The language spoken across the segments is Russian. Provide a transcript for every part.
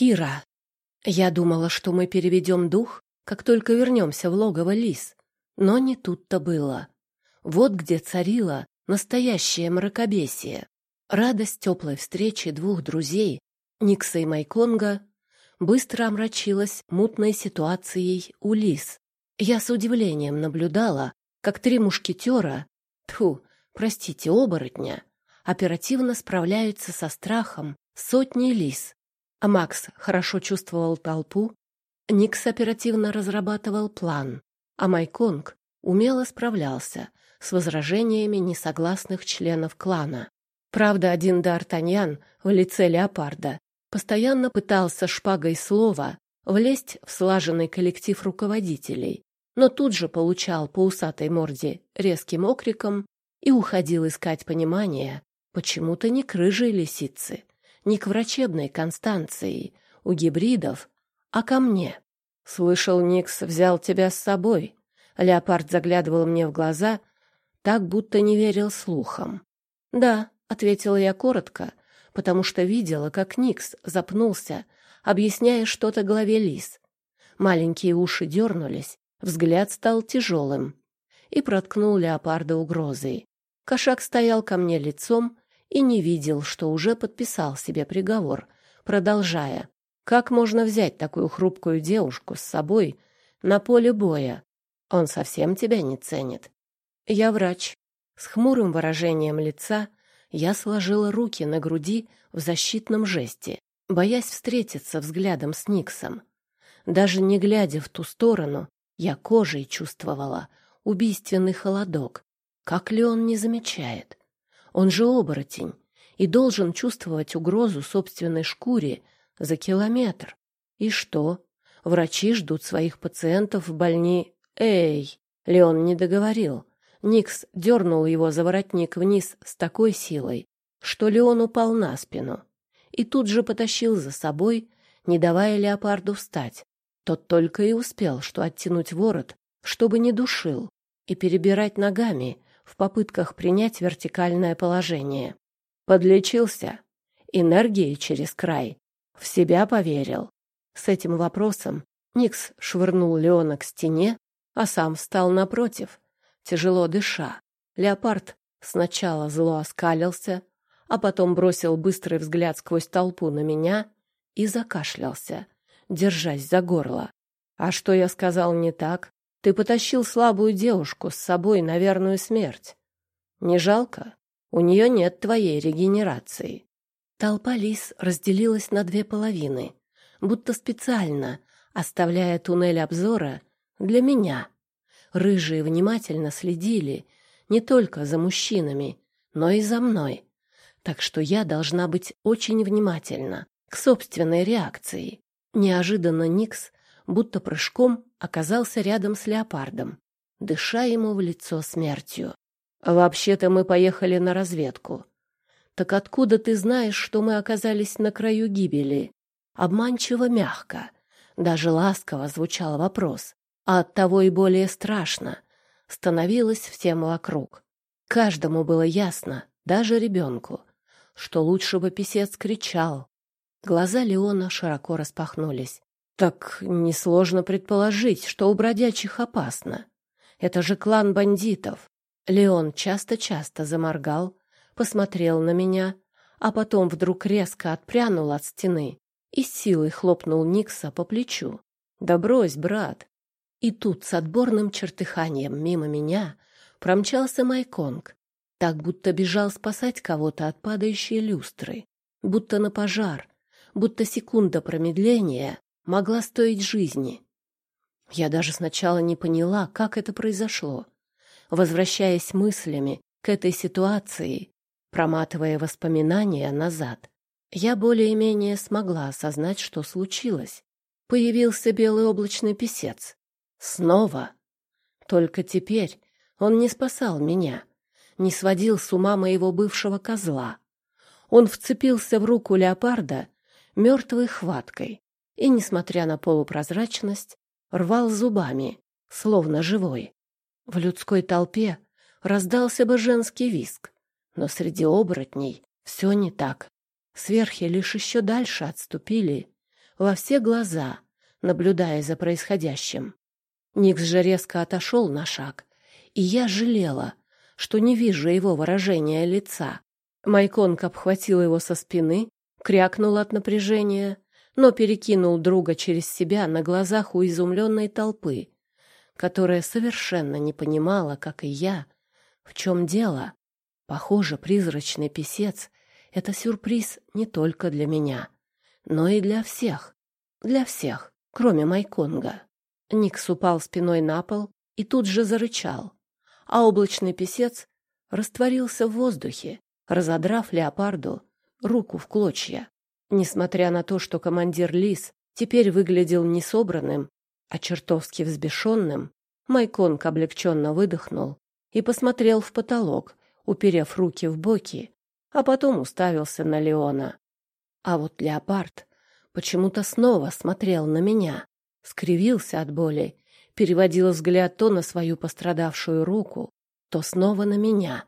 Кира. Я думала, что мы переведем дух, как только вернемся в логово лис. Но не тут-то было. Вот где царила настоящее мракобесие. Радость теплой встречи двух друзей, Никса и Майконга, быстро омрачилась мутной ситуацией у лис. Я с удивлением наблюдала, как три мушкетера, тьфу, простите, оборотня, оперативно справляются со страхом сотни лис. А Макс хорошо чувствовал толпу, Никс оперативно разрабатывал план, а Майконг умело справлялся с возражениями несогласных членов клана. Правда, один Д'Артаньян в лице леопарда постоянно пытался шпагой слова влезть в слаженный коллектив руководителей, но тут же получал по усатой морде резким окриком и уходил искать понимания почему-то не к рыжей лисице, не к врачебной Констанции, у гибридов, а ко мне. Слышал, Никс взял тебя с собой. Леопард заглядывал мне в глаза, так будто не верил слухам. Да, ответила я коротко, потому что видела, как Никс запнулся, объясняя что-то главе лис. Маленькие уши дернулись, взгляд стал тяжелым и проткнул леопарда угрозой. Кошак стоял ко мне лицом и не видел, что уже подписал себе приговор, продолжая. «Как можно взять такую хрупкую девушку с собой на поле боя? Он совсем тебя не ценит». «Я врач». С хмурым выражением лица я сложила руки на груди в защитном жесте, боясь встретиться взглядом с Никсом. Даже не глядя в ту сторону, я кожей чувствовала убийственный холодок. Как ли он не замечает? Он же оборотень и должен чувствовать угрозу собственной шкуре за километр. И что? Врачи ждут своих пациентов в больни... Эй! Леон не договорил. Никс дернул его за воротник вниз с такой силой, что Леон упал на спину и тут же потащил за собой, не давая леопарду встать. Тот только и успел, что оттянуть ворот, чтобы не душил, и перебирать ногами в попытках принять вертикальное положение. Подлечился, энергией через край, в себя поверил. С этим вопросом Никс швырнул Леона к стене, а сам встал напротив, тяжело дыша. Леопард сначала зло оскалился, а потом бросил быстрый взгляд сквозь толпу на меня и закашлялся, держась за горло. «А что я сказал не так? Ты потащил слабую девушку с собой на верную смерть. Не жалко? У нее нет твоей регенерации». Толпа лис разделилась на две половины, будто специально, оставляя туннель обзора для меня — Рыжие внимательно следили не только за мужчинами, но и за мной. Так что я должна быть очень внимательна к собственной реакции. Неожиданно Никс будто прыжком оказался рядом с леопардом, дыша ему в лицо смертью. «Вообще-то мы поехали на разведку. Так откуда ты знаешь, что мы оказались на краю гибели?» Обманчиво мягко, даже ласково звучал вопрос а оттого и более страшно становилось всем вокруг. Каждому было ясно, даже ребенку, что лучше бы писец кричал. Глаза Леона широко распахнулись. Так несложно предположить, что у бродячих опасно. Это же клан бандитов. Леон часто-часто заморгал, посмотрел на меня, а потом вдруг резко отпрянул от стены и с силой хлопнул Никса по плечу. «Да брось, брат, и тут с отборным чертыханием мимо меня промчался Майконг, так будто бежал спасать кого-то от падающей люстры, будто на пожар, будто секунда промедления могла стоить жизни. Я даже сначала не поняла, как это произошло. Возвращаясь мыслями к этой ситуации, проматывая воспоминания назад, я более-менее смогла осознать, что случилось. Появился белый облачный писец. Снова. Только теперь он не спасал меня, не сводил с ума моего бывшего козла. Он вцепился в руку леопарда мертвой хваткой и, несмотря на полупрозрачность, рвал зубами, словно живой. В людской толпе раздался бы женский виск, но среди оборотней все не так. Сверхи лишь еще дальше отступили, во все глаза, наблюдая за происходящим. Никс же резко отошел на шаг, и я жалела, что не вижу его выражения лица. Майконг обхватил его со спины, крякнул от напряжения, но перекинул друга через себя на глазах у изумленной толпы, которая совершенно не понимала, как и я, в чем дело. Похоже, призрачный писец — это сюрприз не только для меня, но и для всех. Для всех, кроме Майконга. Никс упал спиной на пол и тут же зарычал, а облачный писец растворился в воздухе, разодрав леопарду руку в клочья. Несмотря на то, что командир Лис теперь выглядел не собранным, а чертовски взбешенным, Майконг облегченно выдохнул и посмотрел в потолок, уперев руки в боки, а потом уставился на Леона. А вот леопард почему-то снова смотрел на меня, скривился от боли, переводил взгляд то на свою пострадавшую руку, то снова на меня.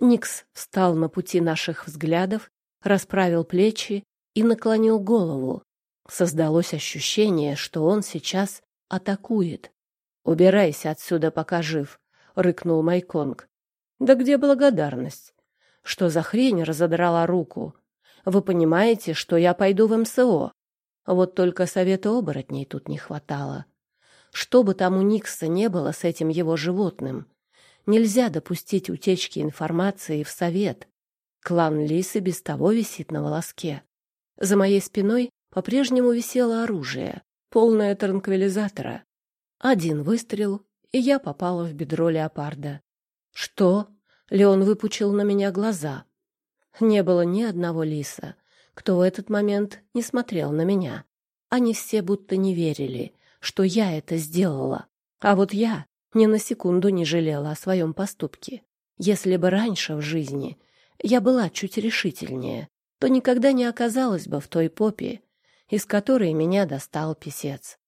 Никс встал на пути наших взглядов, расправил плечи и наклонил голову. Создалось ощущение, что он сейчас атакует. «Убирайся отсюда, пока жив», — рыкнул Майконг. «Да где благодарность? Что за хрень разодрала руку? Вы понимаете, что я пойду в МСО? Вот только совета оборотней тут не хватало. Что бы там у Никса не было с этим его животным, нельзя допустить утечки информации в совет. Клан Лисы без того висит на волоске. За моей спиной по-прежнему висело оружие, полное транквилизатора. Один выстрел, и я попала в бедро леопарда. «Что?» — Леон выпучил на меня глаза. Не было ни одного лиса, кто в этот момент не смотрел на меня. Они все будто не верили, что я это сделала. А вот я ни на секунду не жалела о своем поступке. Если бы раньше в жизни я была чуть решительнее, то никогда не оказалась бы в той попе, из которой меня достал писец.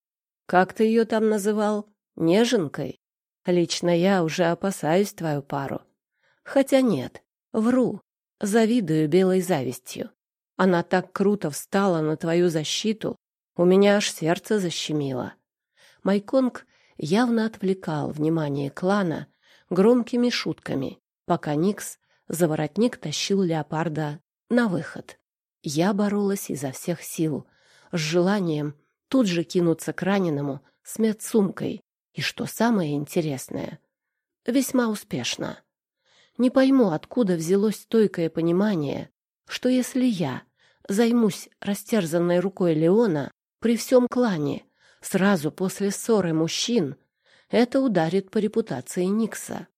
Как ты ее там называл? Неженкой? Лично я уже опасаюсь твою пару. Хотя нет, вру, завидую белой завистью. Она так круто встала на твою защиту, у меня аж сердце защемило. Майконг явно отвлекал внимание клана громкими шутками, пока Никс за воротник тащил леопарда на выход. Я боролась изо всех сил, с желанием тут же кинуться к раненому с медсумкой. И что самое интересное, весьма успешно. Не пойму, откуда взялось стойкое понимание, что если я займусь растерзанной рукой Леона, при всем клане, сразу после ссоры мужчин, это ударит по репутации Никса.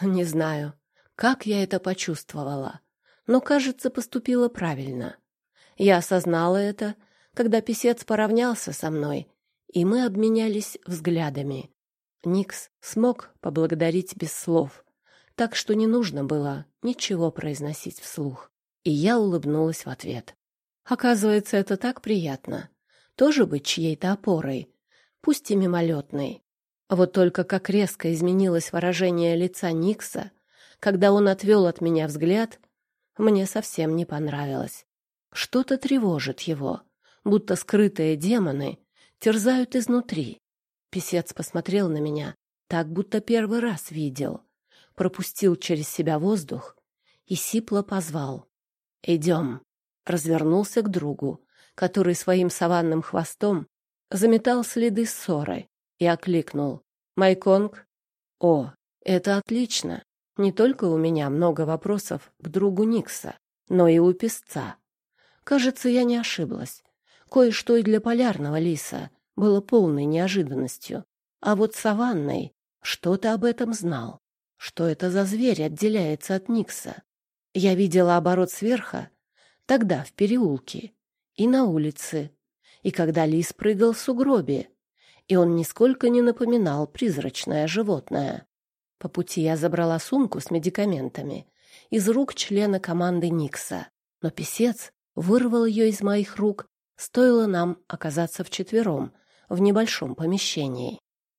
Не знаю, как я это почувствовала, но, кажется, поступила правильно. Я осознала это, когда писец поравнялся со мной, и мы обменялись взглядами. Никс смог поблагодарить без слов, так что не нужно было ничего произносить вслух. И я улыбнулась в ответ. Оказывается, это так приятно тоже быть чьей-то опорой, пусть и мимолетной. Вот только как резко изменилось выражение лица Никса, когда он отвел от меня взгляд, мне совсем не понравилось. Что-то тревожит его, будто скрытые демоны терзают изнутри. Песец посмотрел на меня, так будто первый раз видел, пропустил через себя воздух и сипло позвал. «Идем». Развернулся к другу, который своим саванным хвостом заметал следы ссоры и окликнул. «Майконг?» «О, это отлично. Не только у меня много вопросов к другу Никса, но и у песца. Кажется, я не ошиблась. Кое-что и для полярного лиса было полной неожиданностью. А вот саванной что-то об этом знал. Что это за зверь отделяется от Никса? Я видела оборот сверха тогда, в переулке, и на улице, и когда лис прыгал в сугробе, и он нисколько не напоминал призрачное животное. По пути я забрала сумку с медикаментами из рук члена команды Никса, но писец вырвал ее из моих рук, стоило нам оказаться вчетвером в небольшом помещении.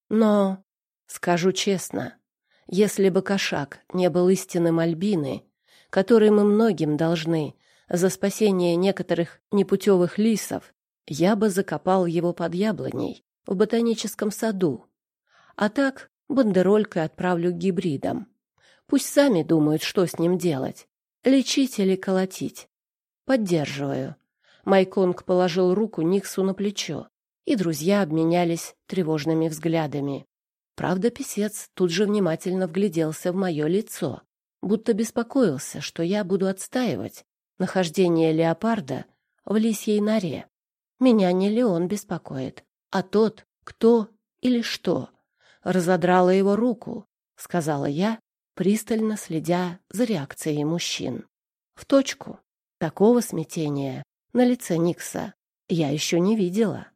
Но, скажу честно, если бы кошак не был истинным Альбины, которой мы многим должны за спасение некоторых непутевых лисов, я бы закопал его под яблоней в ботаническом саду. А так бандеролькой отправлю к гибридам. Пусть сами думают, что с ним делать. Лечить или колотить. Поддерживаю. Майконг положил руку Никсу на плечо, и друзья обменялись тревожными взглядами. Правда, писец тут же внимательно вгляделся в мое лицо, будто беспокоился, что я буду отстаивать нахождение леопарда в лисьей норе. Меня не Леон беспокоит, а тот, кто или что разодрала его руку, сказала я, пристально следя за реакцией мужчин. В точку. Такого смятения на лице Никса я еще не видела.